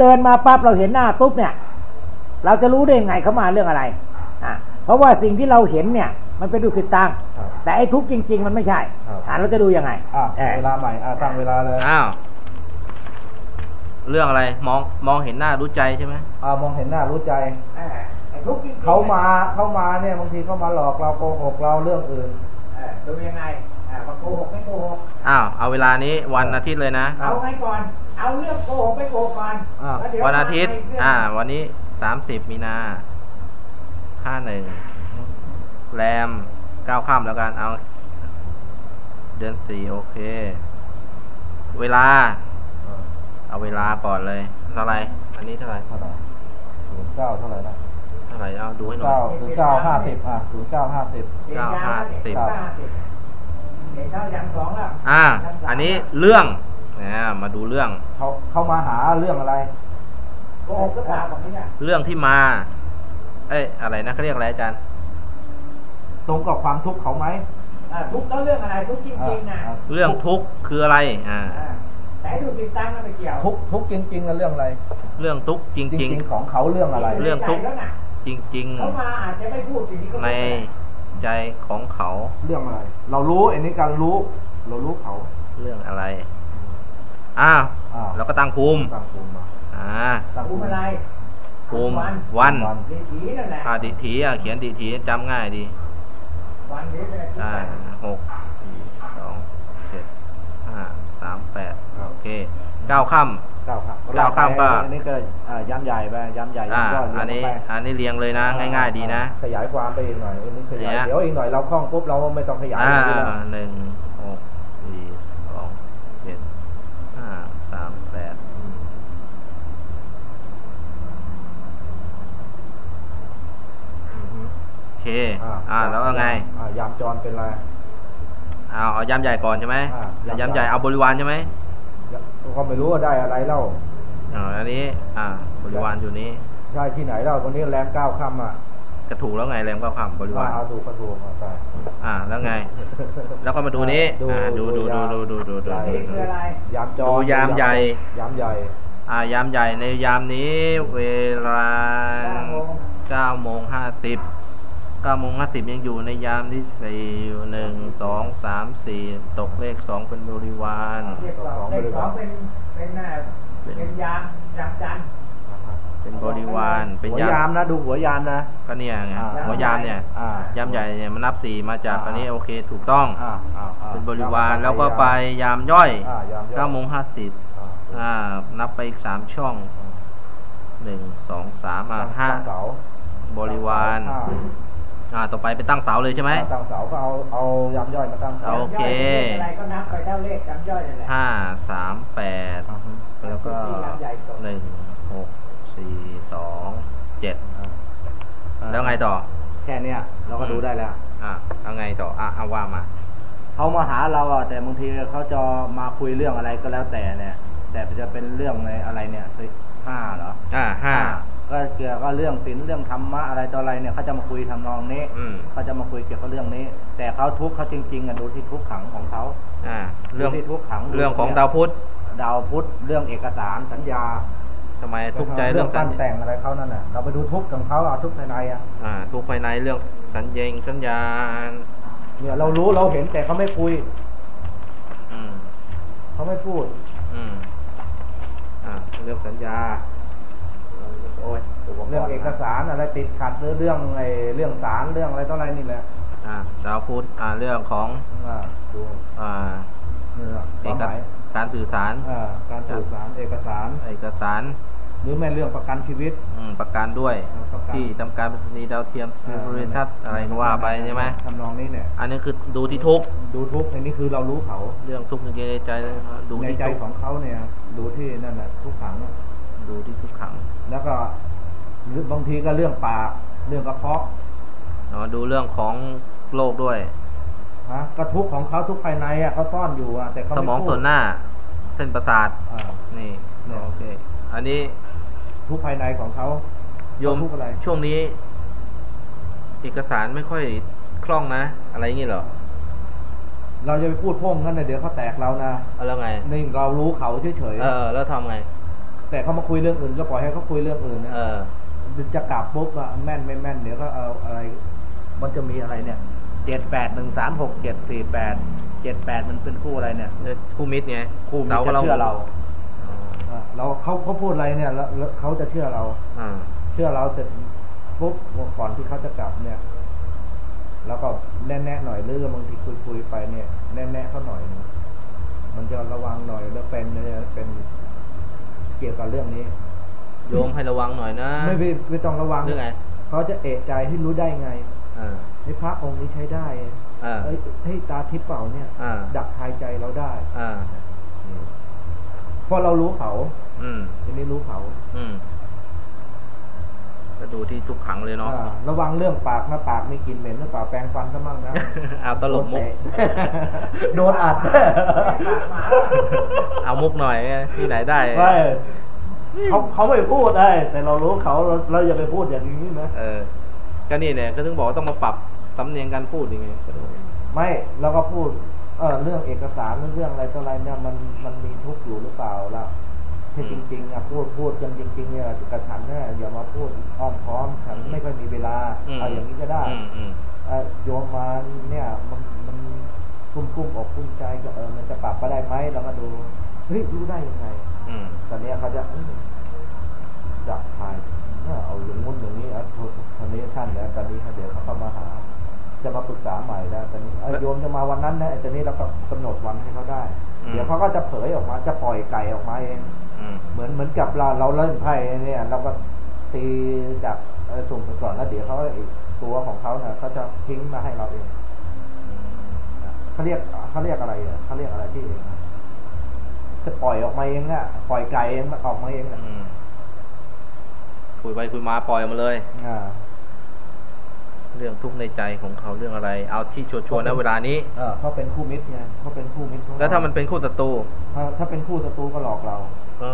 เดินมาปั๊บเราเห็นหน้าปุ๊บเนี่ย เราจะรู้ได้ยังไงเขามาเรื่องอะไรอะเพราะว่าสิ่งที่เราเห็นเนี่ย มันเป็นดุสิตตังครับแต่ไอ้ทุกข์จริง ๆ มันไม่ใช่ครับ อะเราจะดูยังไงอะเออเวลาใหม่อะตั้งเวลาเลยอ้าว เรื่องอะไรมองมองเห็นหน้ารู้ใจใช่ไหมอ่ามองเห็นหน้ารู้ใจ เออไอ้ทุกข์จริงๆเขามาเขามาเนี่ยบางทีเขามาหลอกเราโกหกเราเรื่องอื่น เออดูยังไงอะมาโกหกไม่โกหกอ้าวเอาเวลานี้วันอาทิตย์เลยนะ เอาไงก่อน เอาเรื่องโกหกไม่โกหกก่อนอะแล้วเดี๋ยววันอาทิตย์มในเรื่องอ่า วันนี้สามสิบมีนาห้าหนึ่งแรมเก้าค่ำแล้วกันเอา เดือนสี่โอเค เวลา เอาเวลาก่อนเลยเท่าไหร่อันนี้เท่าไหร่เท่าไหร่ศูนย์เก้าเท่าไหร่นะเท่าไหร่เอาดูให้หน่อเก้าย ศูนย์เก้าห้าสิบอะศูนย์เก้าห้าสิบเดี๋ยวเก้าห้าสิบเดี๋ยวห้าสิบเดี๋ยวเก้าอย่างสองแล้วอ่า อันนี้เรื่อง นะมาดูเรื่องเขาเขามาหาเรื่องอะไรโกหกก็ตามแบบนี้เนี่ยเรื่องที่มา เอ้ยอะไรนะเขาเรียกอะไรอาจารย์ตรงกับความทุกข์เขาไหมอะทุกข์ก็เรื่องอะไรทุกข์จริงๆนะอะเรื่องทุกข์คืออะไร อ่าอ่าแต่ไอ้ดุสิตตังมันไม่เกี่ยว ทุกข์ทุกข์จริงๆกับเรื่องอะไร เรื่องทุกข์จจริงริง ๆ ของเขาเรื่องอะไร เรื่องทุกข์ใจแล้วน่ะๆจริงเขามาอาจจะไม่พูดสิ่งที่เขาๆในพูดใจของเขา เรื่องอะไร เรารู้อันนี้การรู้ เรารู้เขา เรื่องอะไร อ้าวอ่าเราก็ตั้งภูมิตั้งภูมิมาอ่าตั้งภูมิอะไรภูมิวันวันวันดีถีนั่นแหละอ่าดิถีอะเขียนดิถีจำง่ายดีวันนี้เป็นอาทิตย์อ่าหกสี่สองเจ็ดห้าสามแปดโอเคเก้าค่เก้าครับเก้าข้ามก็ อันนี้ก็อ่าย้ำใหญ่ไปย้ำใหญ่ำอ่าย้ำย่อยอันนี้เรียงไปอันนี้เรียงเลยนะ ง่ายๆดีนะ ขยายความไปอีกหน่อยอันนี้ขยายเนี่ย เดี๋ยวอีกหน่อยเราคล่องปุ๊บเราไม่ต้องขยายอ่าเลยนะหนึ่งหกสี่สองเจ็ดห้าสามแปดโอเคอ่าแล้วว่าไงอ่ายามจรเป็นไรเอาเอาย้ำใหญ่ก่อนใช่ไหมอ่าย้ำย้ำใหญ่เอาบริวารใช่ไหมก็ไม่รู้ว่าได้อะไรเล่าอ่าอันนี้ อ่า บริวารอยู่นี้ได้ที่ไหนเล่าวันนี้แรมเก้าค่ำอะกระถูกแล้วไงแรมเก้าคำบริวารเอาถูกก็ถูกเอาไปอ่า แล้วไง แล้วก็มาดูนี้ดูอ่าดูดูดูดูดูดูดูดูใหญ่นี่คืออะไรยามจดูรยามใหญ่ ยามใหญ่อ่ายามใหญ่ในยามนี้เวลาเก้าโมงเก้าโมงห้าสิบ เก้าโมงห้าสิบยังอยู่ในยามที่สี่หนึ่งสองสามสี่ตกเลขสองเป็นบริวารเรียกสองเลขสองเป็นเป็นหน้าเป็นยามยามจันทร์เป็นบริวารเป็นหัวยามยามนะดูหัวยามนะก็เนี่ยไงอ่าหัวยามเนี่ยอ่ายามใหญ่เนี่ยมันนับสี่มาจากอ่าอันนี้โอเคถูกต้องอ่าอ่าอ่าเป็นบริวารแล้วก็ไปยามย่อยอ่ายามย่อยเก้าโมงห้าสิบอ่าอ่านับไปอีกสามช่องหนึ่งสองสามอะห้าตั้งเสาบริวารห้ อ่าต่อไปไปตั้งเสาเลยใช่ไหมตั้งเสาก็เอาเอายามย่อยมาตั้งเสาโอเคยามย่อยอะไรก็นับไปเท่าเลขจำย่อยนั่นแหละห้าสามแปดอ่าฮะแล้วก็หนึ่งหกสี่สองเจ็ดอ่าแล้วไงต่อ แค่เนี้ยเราก็ดูได้แล้ว อะเอาไงต่ออะเอาว่ามาเขามาหาเราอะแต่บางทีเขาจะมาคุยเรื่องอะไรก็แล้วแต่เนี่ย แต่จะเป็นเรื่องในอะไรเนี่ยสิห้าเหรออ่าห้า ก็เกี่ยวกับเรื่องศีลเรื่องธรรมะอะไรต่ออะไรเนี่ยเขาจะมาคุยทำนองนี้อืมเขาจะมาคุยเกี่ยวกับเรื่องนี้ แต่เขาทุกข์เขาจริงๆอะดูที่ทุกข์ขังของเขาอ่าเรื่องดูที่ทุกข์ขังเรื่องของดาวพุธดาวพุธเรื่องเอกสารสัญญาทำไมทุกข์ใจเรื่องสัปั้ญนแต่งอะไรเขานั่นน่ะเราไปดูทุกข์ของเขาเอาทุกข์ในในอะอ่า ทุกข์ภายในเรื่องสัญญงสัญญาเนี่ยเรารู้เราเห็นแต่เขาไม่คุยอืมเขาไม่พูด อืมอ่าเรื่องสัญญาโอ้ย เรื่องเอกสารอะไรติดขัดหรือเรื่องไอ้เรื่องสารเรื่องอะไรต่ออะไรนี่แหละอ่าดาวพุธอ่าเรื่องของอ่าดูอ่าเนี่ยคเอวามกหมายการสื่อสารอ่าการสื่อสารเอกสารเอกสาร หรือแม่เรื่องประกันชีวิตอืมประกันด้วยอ่าประกันที่ทำการไปรษณีย์ดาวเทียมอ่าบริษัทอะไรก็ว่าไปใช่ไหมทำนองนี้เนี่ยอันนี้คือดูที่ทุกข์ดูทุกข์อันนี้คือเรารู้เขาเรื่องทุกข์ในใจนะครับดูในที่ใจทุกข์ของเขาเนี่ย ดูที่นั่นแหละทุกขังอะ ดูที่ทุกขัง แล้วก็หรือบางทีก็เรื่องปาก เรื่องกระเพาะอ๋อดูเรื่องของโลกด้วยฮะก็ทุกข์ของเขาทุกข์ภายในอะเขาซ่อนอยู่อะแต่เขาสไม่มองพูดส่วนหน้า เส้นประสาทอ่านี่เนี่ยโอเค อันนี้ทุกข์ภายในของเขาโยมเขาทุกข์อะไรช่วงนี้ เอกสารไม่ค่อยคล่องนะ อะไรอย่างงี้เหรอเราจะไปพูดพ่งงั้นนะเดี๋ยวเขาแตกเรานะเอาแล้วไงนี่เรารู้เขาเฉยเออ แล้วทำไงๆ แต่เขามาคุยเรื่องอื่นก็ปล่อยให้เขาคุยเรื่องอื่นนะเออจะกลับปุ๊บอะแม่นไม่แม่นเดี๋ยวก็เอาอะไร มันจะมีอะไรเนี่ยเจ็ดแปดหนึ่งสามหกเจ็ดสี่แปดเจ็ดแปดมันเป็นคู่อะไรเนี่ยคู่มิตรไงคู่มิตรเราก็จะเราเชื่อเราอะเราเขาเขาพูดอะไรเนี่ยแล้วแล้วเขาจะเชื่อเราอ่าเชื่อเราเสร็จปุ๊บก่อนที่เขาจะกลับเนี่ย แล้วก็แน่ๆหน่อยหรือบางทีคุยคุยๆไปเนี่ยแน่ๆเขาหน่อยหนึ่งมันจะระวังหน่อยแล้วเป็นเนี่ยเป็น เกี่ยวกับเรื่องนี้โยมให้ระวังหน่อยนะ ไม่ไม่ไม่ต้องระวังเรื่องไงเขาจะเอะใจที่รู้ได้ไงอ่าไอ้พระองค์นี้ใช้ได้อ่าเอ้ยให้ยตาทิพย์เปล่าเนี่ยอ่าดักทายใจเราได้อ่าเพราะเรารู้เขา อืมทีนี้รู้เขา อืม ก็ดูที่ทุกขังเลยเนาะอ่าระวังเรื่องปากนะปากไม่กินเหม็นหรือเปล่าแปรงฟันซะมั่งนะเอาตลกมุกโดนอัดเอามุกหน่อยที่ไหนได้ไม่เขาเขาไม่พูดได้แต่เรารู้เขาเราเราอย่าไปพูดอย่างนี้นะเออ ก็นี่เนี่ยก็ถึงบอกว่าต้องมาปรับสำเนียงการพูดยังไงไม่เราก็พูดเออเรื่องเอกสารเรื่องอะไรต่ออะไรเนี่ยมันมันมีทุกข์อยู่หรือเปล่าล่ะ ที่จริงๆอะพูดพูดกันจริงๆเนี่ยกระฉันเนี่ยอย่ามาพูดอ้อมค้อมฉันไม่ค่อยมีเวลาอืมเอาอย่างนี้ก็ได้อืมอืมเอ่อโยมมาเนี่ยมันมันกุ้มกุ้มอกกุ้มใจก็เออมันจะปรับไปได้ไหมเรามาดูเฮ้ยรู้ได้ยังไงอืมตอนนี้เขาจะอื้อจับทายเนี่ยเอาอย่างงุ้นอย่างนี้เอาตอนนี้ท่านแล้วตอนนี้เดี๋ยวเขาเข้ามาหา จะมาปรึกษาใหม่แล้วตอนนี้เอ้ยโยมจะมาวันนั้นนะไอ้ตอนนี้เราก็กำหนดวันให้เขาได้ เดี๋ยวเขาก็จะเผยออกมาจะปล่อยไก่ออกมาเองอืม เหมือนเหมือนกับเราเราเล่นไพ่เนี่ยเราก็ตีจากเอ่อสุ่มไปก่อนแล้วเดี๋ยวเขาอีกตัวของเขาเนี่ยเขาจะทิ้งมาให้เราเองเขาเรียกเขาเรียกอะไรอะเขาเรียกอะไรที่เองนะจะปล่อยออกมาเองอะปล่อยไก่เองมันออกมาเองอะอืมคุยไปคุยมาปล่อยมาเลยอ่าเรื่องทุกข์ในใจของเขาเรื่องอะไร เอาที่ชัวร์ๆนะเวลานี้เออเขาเป็นคู่มิตรไงเขาเป็นคู่มิตรของเรแล้วถ้ามันเป็นคู่ศัตรูถ้าถ้าเป็นคู่ศัตรูก็หลอกเรา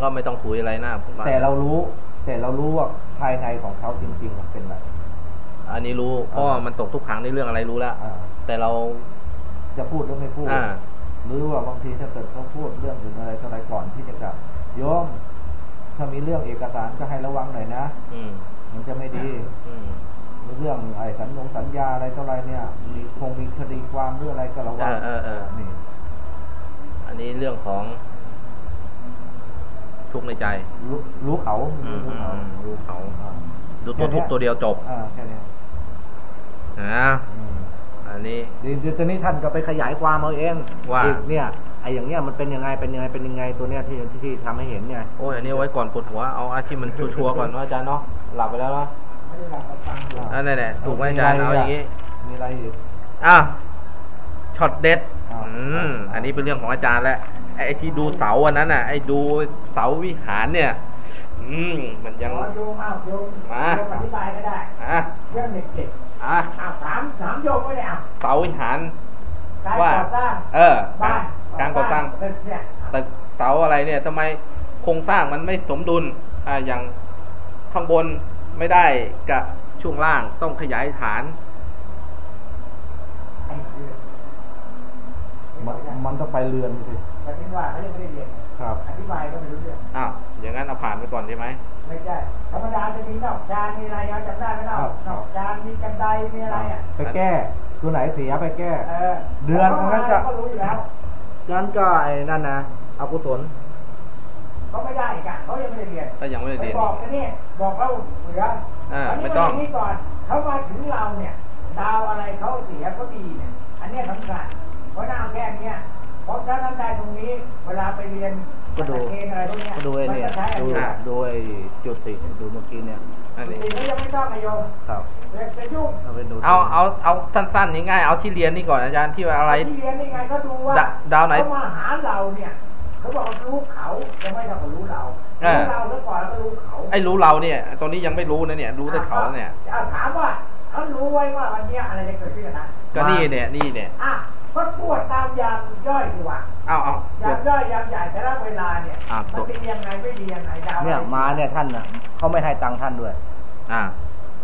ก็ไม่ต้องคุยอะไรนะพวกแต่เรารู้ แต่เรารู้ว่าภายในของเขาจริงๆมันเป็นอะไรอันนี้รู้เพราะว่ามันตกทุกขังในเรื่องอะไรรู้แล้วอ่าแต่เราจะพูดหรือไม่พูดอ่าหรือว่าบางทีถ้าเกิดเขาพูดเรื่องอื่นอะไรต่ออะไรก่อนที่จะกลับโยมถ้ามีเรื่องเอกสารก็ให้ระวังหน่อยนะ อืมมันจะไม่ดี อืมเรื่องไอ้สัญญงสัญญาอะไรต่ออะไรเนี่ย มีคงมีคดีความหรืออะไรก็ระวังเออเออเออนี่อันนี้เรื่องของ ทุกข์ในใจ รู้รู้เขาอืมรู้อืมเขาอืมรู้เขาอ่าดูตัวทุกข์ตัวเดียวจบอ่าแค่เนี้ยนะอืมอันนี้เดี๋ยวตอนนี้ท่านก็ไปขยายความเอาเองว่าอีกเนี่ยไอ้อย่างเนี้ยมันเป็นยังไงเป็นยังไงเป็นยังไงตัวเนี้ยที่ที่ที่ทำให้เห็นไงโอ้ยอันนี้ไว้ก่อนปวดหัวเอาอาชีพมันชัวร์ๆก่อนว่าอาจารย์เนาะหลับไปแล้วเนาะอันนี้นแหละถูกไหมอาจารย์เอาอย่างงี้มีอะไรอีกอะช็อตเด็ดอ่าอืมอันนี้เป็นเรื่องของอาจารย์แล้ว ไอ้ที่ดูเสาอันนั้นน่ะ ไอ้ดูเสาวิหารเนี่ย อืมมันยังขอโยมอ้าวโยมมาโยมอธิบายก็ได้อะเรื่องเด็กอะๆอ้าวถามถามโยมก็ได้อ้าวเสาวิหารการว่าก่อสร้างเออบ้านการก่อสร้างตึกเนี่ยตึกเสาอะไรเนี่ยทำไมโครงสร้างมันไม่สมดุลอ่าอย่างข้างบนไม่ได้กับช่วงล่างต้องขยายฐาน มันมันต้องไปเรือนสิแต่ที่ว่าเขายังไม่ได้เรียนครับอธิบายก็ไม่รู้เรื่องอ้าวอย่างนั้นเอาผ่านไปก่อนใช่ไหมไม่ใช่ธรรมดาจะมีนอกจานมีอะไรเอาจำได้ไหมนอกนอกจานมีกันไดมีอะไรอะไปแก้ตัวไหนเสียไปแก้เออเดือนขานั้นจะก็รู้อยู่แล้วงั้นก็ไอ้นั่นนะอกุศลเขาไม่ได้อีกอะเขายังไม่ได้เรียนถ้ายังไม่ได้ไปเรียนบอกกันเนี่ยบอกเขาเหลืออ่าอันนี้ไม่ต้องาย่นี้ก่อนเขามาถึงเราเนี่ย ดาวอะไรเขาเสียเขาดีเนี่ยอันเนี้ยสำคัญ เพราะหน้าแค่เนี้ยเพราะถ้าท่านได้ตรงนี้ เวลาไปเรียนก็ดูเกณฑ์อะไรพวกเนี้ยก็ดูไอ้เนี่ยมัจะใช้อันดูเดียวดูไอ้จุติดูเมื่อกี้เนี่ยอันนี้จริงๆเขายังไม่ต้องนายโยมครับเรียนจะยุ่งเอาไปดูเอาเอาเอาสั้นๆง่ายๆเอาที่เรียนนี่ก่อนอาจารย์ที่ว่าอะไรที่เรียนนี่ไงก็ดูว่าดาดาวไหนเขามาหาเราเนี่ยเขาบอกว่ารู้เขายังไม่เท่ากับรู้เราเออรู้เราแล้วก่อนแล้วก็รู้เขาไอ้รู้เราเนี่ยตอนนี้ยังไม่รู้นะเนี่ย รู้แต่เขาเนี่ยอะถามว่าเขารู้ไว้ว่าวันเนี้ยอะไรจะเกิดขึ้นกับนะก็นี่เนี่ยนี่เนี่ยอะ ก็ตรวจตามยามย่อยดีกว่าเอาเอายามย่อยยามใหญ่แต่ละเวลาเนี่ยอะมันดียังไงไม่ดียังไงดาวเนี่ยมาเนี่ยท่านน่ะเขาไม่ให้ตังค์ท่านด้วย อ่า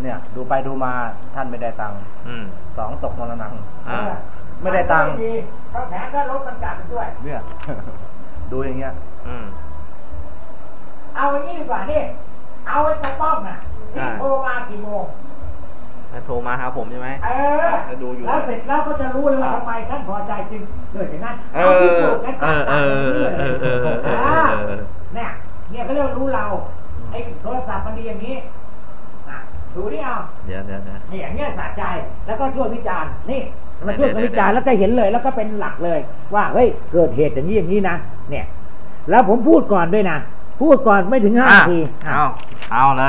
เนี่ย ดูไปดูมาท่านไม่ได้ตังค์อืมสองตกมรณะอ่าไม่ได้ตังค์ไม่ดีเขาแถมก็ลดมันกลับไปด้วย เนี่ย ดูอย่างเงี้ย อืมเอาอย่างนี้ดีกว่านี่เอาไอ้ตะป้อมน่ะที่อ่าโทรมากี่โมงแล้ว โทรมาหาผมใช่ไหมเออจะดูอยู่แล้วเสร็จแล้วก็จะรู้เลยว่าทำไมท่านพอใจจึงเกิดอย่างนั้นเอเอาที่อถูกกันเอจัดอเอตามอนี้เอเลอยเออเออเออเออเออเนี่ยเนี่ยเขาเรียกว่ารู้เราไอ้โทรศัพท์มันดีอย่างนี้อะดูนี่เอาเดี๋ยวเดี๋ยวเดี๋ยวนี่อย่างเงี้ยสะใจแล้วก็ช่วยวิจารณ์นี่มาเดี๋ช่วยยวกันเดี๋ยววิจารณ์แล้วจะเห็นเลย แล้วก็เป็นหลักเลย ว่าเฮ้ยเกิดเหตุอย่างนี้อย่างนี้นะเนี่ย แล้วผมพูดก่อนด้วยนะพูดก่อนไม่ถึงห้าอะนาทีอะเอาเอาเลย